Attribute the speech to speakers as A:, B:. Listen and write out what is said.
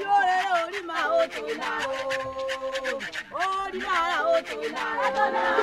A: yóò rere orí máa ó tó náà ó orí máa ó tó
B: náà ó.